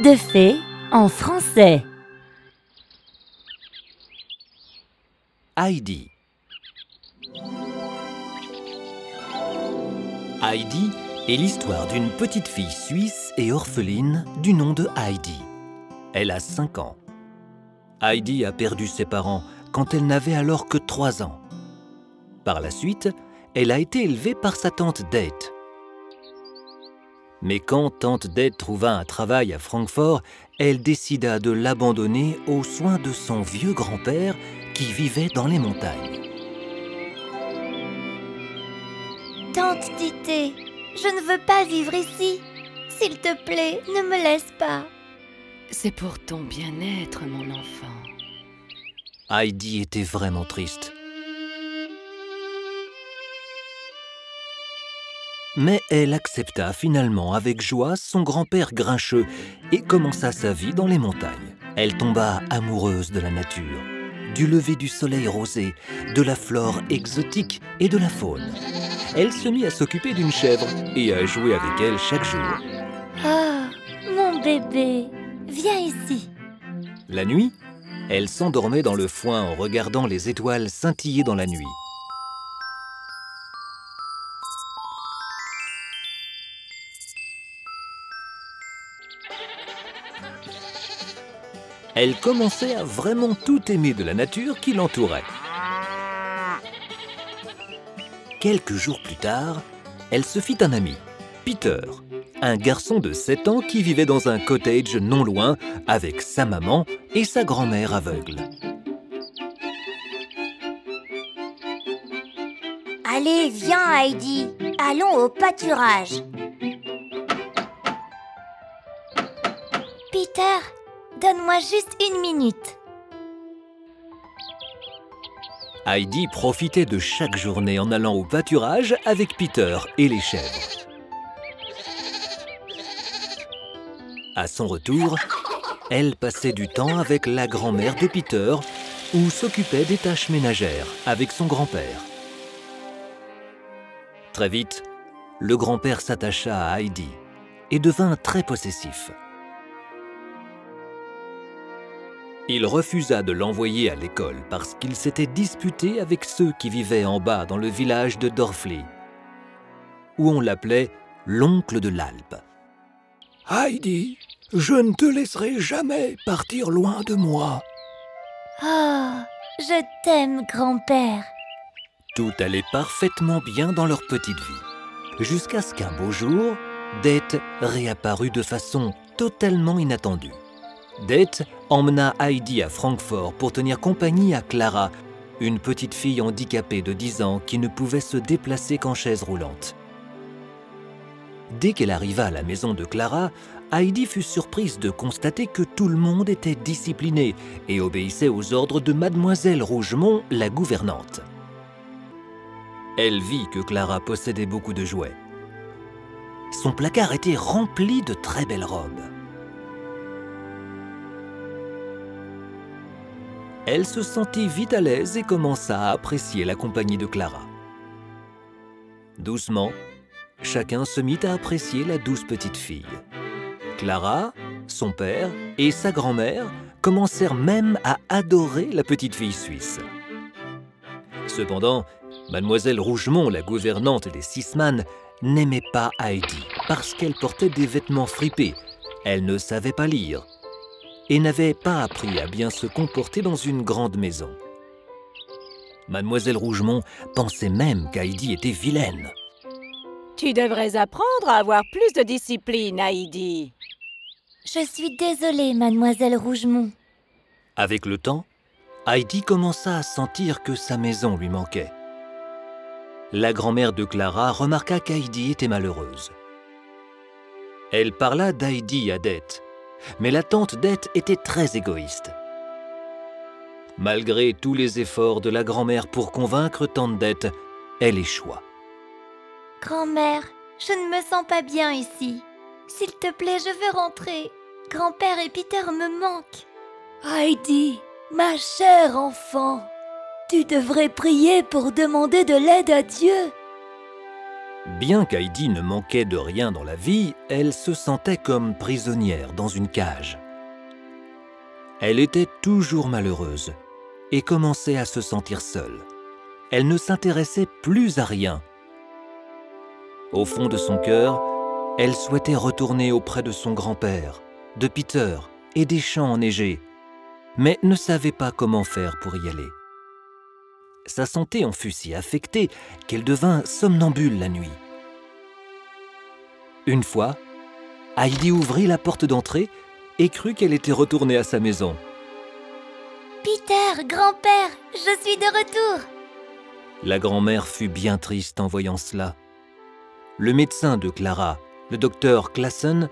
De fées en français. Heidi. Heidi est l'histoire d'une petite fille suisse et orpheline du nom de Heidi. Elle a 5 ans. Heidi a perdu ses parents quand elle n'avait alors que 3 ans. Par la suite, elle a été élevée par sa tante Date. Mais quand tante Date trouva un travail à Francfort, elle décida de l'abandonner aux soins de son vieux grand-père qui vivait dans les montagnes. Tante Tité, je ne veux pas vivre ici. S'il te plaît, ne me laisse pas. C'est pour ton bien-être, mon enfant. Heidi était vraiment triste. Mais elle accepta finalement avec joie son grand-père grincheux et commença sa vie dans les montagnes. Elle tomba amoureuse de la nature, du lever du soleil rosé, de la flore exotique et de la faune. Elle se mit à s'occuper d'une chèvre et à jouer avec elle chaque jour. Oh, mon bébé, viens ici. La nuit, elle s'endormait dans le foin en regardant les étoiles scintiller dans la nuit. Elle commençait à vraiment tout aimer de la nature qui l'entourait. Quelques jours plus tard, elle se fit un ami, Peter, un garçon de 7 ans qui vivait dans un cottage non loin avec sa maman et sa grand-mère aveugle. Allez, viens Heidi, allons au pâturage. Peter, donne-moi juste une minute. Heidi profitait de chaque journée en allant au pâturage avec Peter et les chèvres. À son retour, elle passait du temps avec la grand-mère de Peter ou s'occupait des tâches ménagères avec son grand-père. Très vite, le grand-père s'attacha à Heidi et devint très possessif. Il refusa de l'envoyer à l'école parce qu'il s'était disputé avec ceux qui vivaient en bas dans le village de Dorfli, où on l'appelait l'oncle de l'Alpe. Heidi, je ne te laisserai jamais partir loin de moi. Oh, je t'aime, grand-père. Tout allait parfaitement bien dans leur petite vie, jusqu'à ce qu'un beau jour, Dete réapparut de façon totalement inattendue. Dete emmena Heidi à Francfort pour tenir compagnie à Clara, une petite fille handicapée de 10 ans qui ne pouvait se déplacer qu'en chaise roulante. Dès qu'elle arriva à la maison de Clara, Heidi fut surprise de constater que tout le monde était discipliné et obéissait aux ordres de mademoiselle Rougemont, la gouvernante. Elle vit que Clara possédait beaucoup de jouets. Son placard était rempli de très belles robes. Elle se sentit vite à l'aise et commença à apprécier la compagnie de Clara. Doucement, chacun se mit à apprécier la douce petite fille. Clara, son père et sa grand-mère commencèrent même à adorer la petite fille suisse. Cependant, mademoiselle Rougemont, la gouvernante des Sisman, n'aimait pas Heidi parce qu'elle portait des vêtements fripés. Elle ne savait pas lire et n'avait pas appris à bien se comporter dans une grande maison. Mademoiselle Rougemont pensait même qu'Heidi était vilaine. Tu devrais apprendre à avoir plus de discipline, Heidi. Je suis désolée, mademoiselle Rougemont. Avec le temps, Heidi commença à sentir que sa maison lui manquait. La grand-mère de Clara remarqua qu'Heidi était malheureuse. Elle parla d'Heidi à Dete, mais la tante Dete était très égoïste. Malgré tous les efforts de la grand-mère pour convaincre tante Dete, elle échoua. Grand-mère, je ne me sens pas bien ici. S'il te plaît, je veux rentrer. Grand-père et Peter me manquent. Heidi, ma chère enfant, tu devrais prier pour demander de l'aide à Dieu. Bien qu'Heidi ne manquait de rien dans la vie, elle se sentait comme prisonnière dans une cage. Elle était toujours malheureuse et commençait à se sentir seule. Elle ne s'intéressait plus à rien. Au fond de son cœur, elle souhaitait retourner auprès de son grand-père, de Peter et des champs enneigés, mais ne savait pas comment faire pour y aller. Sa santé en fut si affectée qu'elle devint somnambule la nuit. Une fois, Heidi ouvrit la porte d'entrée et crut qu'elle était retournée à sa maison. Peter, grand-père, je suis de retour. La grand-mère fut bien triste en voyant cela. Le médecin de Clara, le docteur Classen,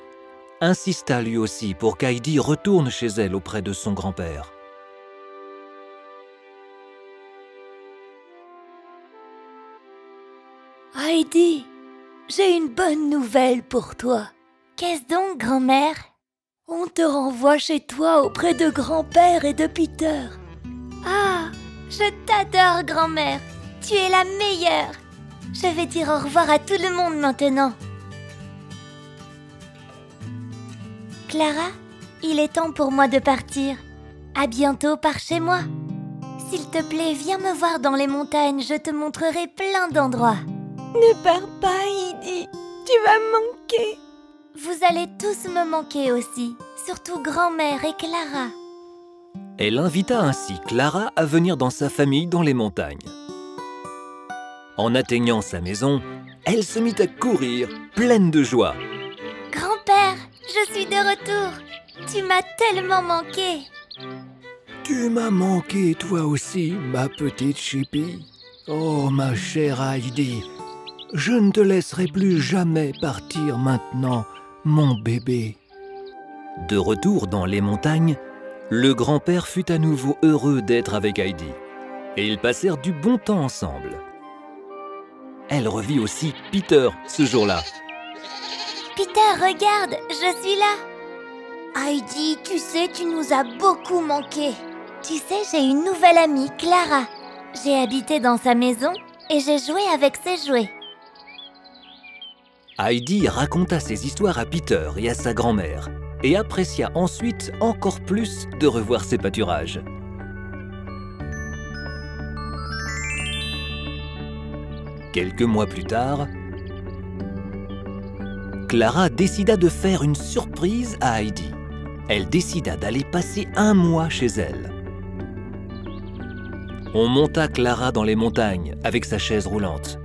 insista lui aussi pour qu'Heidi retourne chez elle auprès de son grand-père. J'ai une bonne nouvelle pour toi. Qu'est-ce donc, grand-mère? On te renvoie chez toi auprès de grand-père et de Peter. Ah, je t'adore, grand-mère. Tu es la meilleure. Je vais dire au revoir à tout le monde maintenant. Clara, il est temps pour moi de partir. À bientôt par chez moi. S'il te plaît, viens me voir dans les montagnes, je te montrerai plein d'endroits. Ne pars pas, Heidi. Tu vas me manquer. Vous allez tous me manquer aussi, surtout grand-mère et Clara. Elle invita ainsi Clara à venir dans sa famille dans les montagnes. En atteignant sa maison, elle se mit à courir, pleine de joie. Grand-père, je suis de retour. Tu m'as tellement manqué. Tu m'as manqué toi aussi, ma petite Chippy. Oh, ma chère Heidi, je ne te laisserai plus jamais partir maintenant, mon bébé. De retour dans les montagnes, le grand-père fut à nouveau heureux d'être avec Heidi. Et ils passèrent du bon temps ensemble. Elle revit aussi Peter ce jour-là. Peter, regarde, je suis là. Heidi, tu sais, tu nous as beaucoup manqué. Tu sais, j'ai une nouvelle amie, Clara. J'ai habité dans sa maison et j'ai joué avec ses jouets. Heidi raconta ses histoires à Peter et à sa grand-mère et apprécia ensuite encore plus de revoir ses pâturages. Quelques mois plus tard, Clara décida de faire une surprise à Heidi. Elle décida d'aller passer un mois chez elle. On monta Clara dans les montagnes avec sa chaise roulante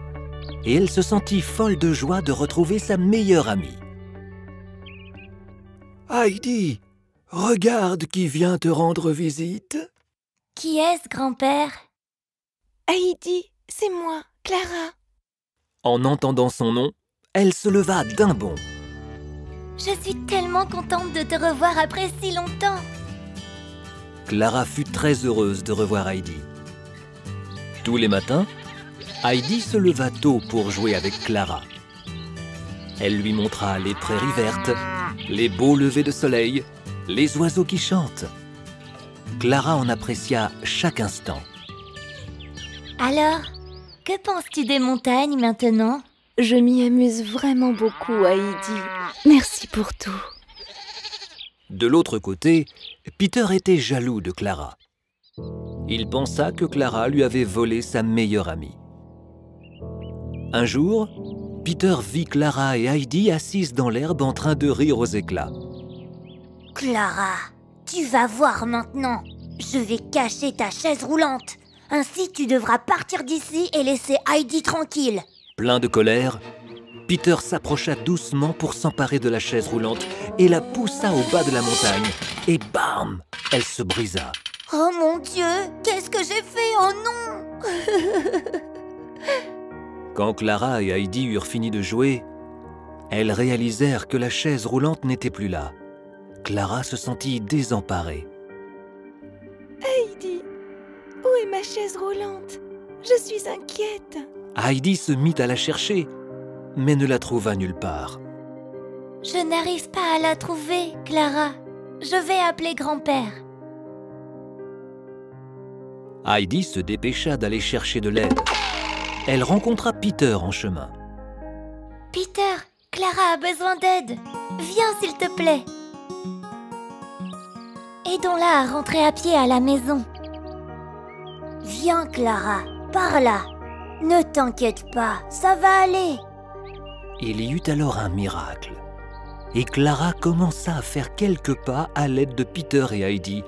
et elle se sentit folle de joie de retrouver sa meilleure amie. Heidi, regarde qui vient te rendre visite. Qui est-ce, grand-père? Heidi, c'est moi, Clara. En entendant son nom, elle se leva d'un bond. Je suis tellement contente de te revoir après si longtemps. Clara fut très heureuse de revoir Heidi. Tous les matins, Heidi se leva tôt pour jouer avec Clara. Elle lui montra les prairies vertes, les beaux levers de soleil, les oiseaux qui chantent. Clara en apprécia chaque instant. Alors, que penses-tu des montagnes maintenant? Je m'y amuse vraiment beaucoup, Heidi. Merci pour tout. De l'autre côté, Peter était jaloux de Clara. Il pensa que Clara lui avait volé sa meilleure amie. Un jour, Peter vit Clara et Heidi assises dans l'herbe en train de rire aux éclats. Clara, tu vas voir maintenant. Je vais cacher ta chaise roulante. Ainsi, tu devras partir d'ici et laisser Heidi tranquille. Plein de colère, Peter s'approcha doucement pour s'emparer de la chaise roulante et la poussa au bas de la montagne. Et bam Elle se brisa. Oh mon Dieu, qu'est-ce que j'ai fait? Oh non Quand Clara et Heidi eurent fini de jouer, elles réalisèrent que la chaise roulante n'était plus là. Clara se sentit désemparée. Heidi, où est ma chaise roulante? Je suis inquiète. Heidi se mit à la chercher, mais ne la trouva nulle part. Je n'arrive pas à la trouver, Clara. Je vais appeler grand-père. Heidi se dépêcha d'aller chercher de l'aide. Elle rencontra Peter en chemin. Peter, Clara a besoin d'aide. Viens s'il te plaît. Aidons-la à rentrer à pied à la maison. Viens Clara, par là. Ne t'inquiète pas, ça va aller. Il y eut alors un miracle. Et Clara commença à faire quelques pas à l'aide de Peter et Heidi.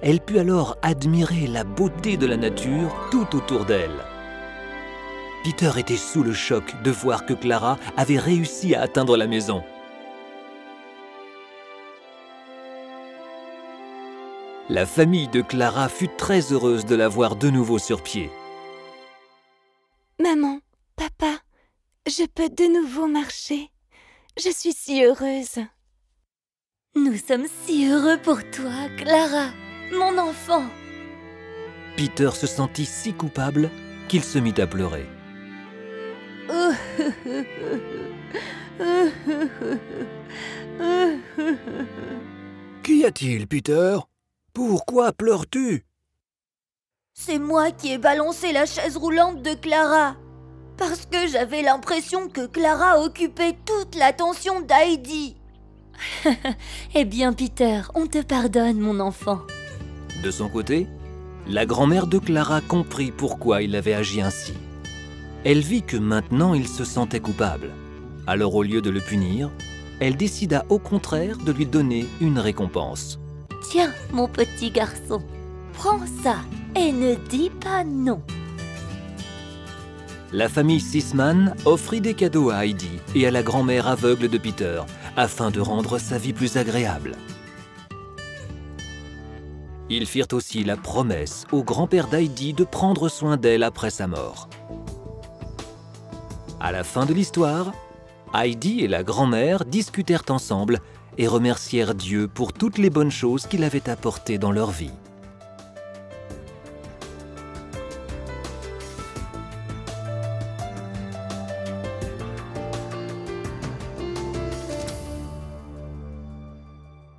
Elle put alors admirer la beauté de la nature tout autour d'elle. Peter était sous le choc de voir que Clara avait réussi à atteindre la maison. La famille de Clara fut très heureuse de la voir de nouveau sur pied. Maman, papa, je peux de nouveau marcher. Je suis si heureuse. Nous sommes si heureux pour toi, Clara, mon enfant. Peter se sentit si coupable qu'il se mit à pleurer. Qu'y a-t-il, Peter? Pourquoi pleures-tu? C'est moi qui ai balancé la chaise roulante de Clara. Parce que j'avais l'impression que Clara occupait toute l'attention d'Heidi. eh bien, Peter, on te pardonne, mon enfant. De son côté, la grand-mère de Clara comprit pourquoi il avait agi ainsi. Elle vit que maintenant il se sentait coupable. Alors au lieu de le punir, elle décida au contraire de lui donner une récompense. Tiens, mon petit garçon, prends ça et ne dis pas non. La famille Sisman offrit des cadeaux à Heidi et à la grand-mère aveugle de Peter afin de rendre sa vie plus agréable. Ils firent aussi la promesse au grand-père d'Heidi de prendre soin d'elle après sa mort. À la fin de l'histoire, Heidi et la grand-mère discutèrent ensemble et remercièrent Dieu pour toutes les bonnes choses qu'il avait apportées dans leur vie.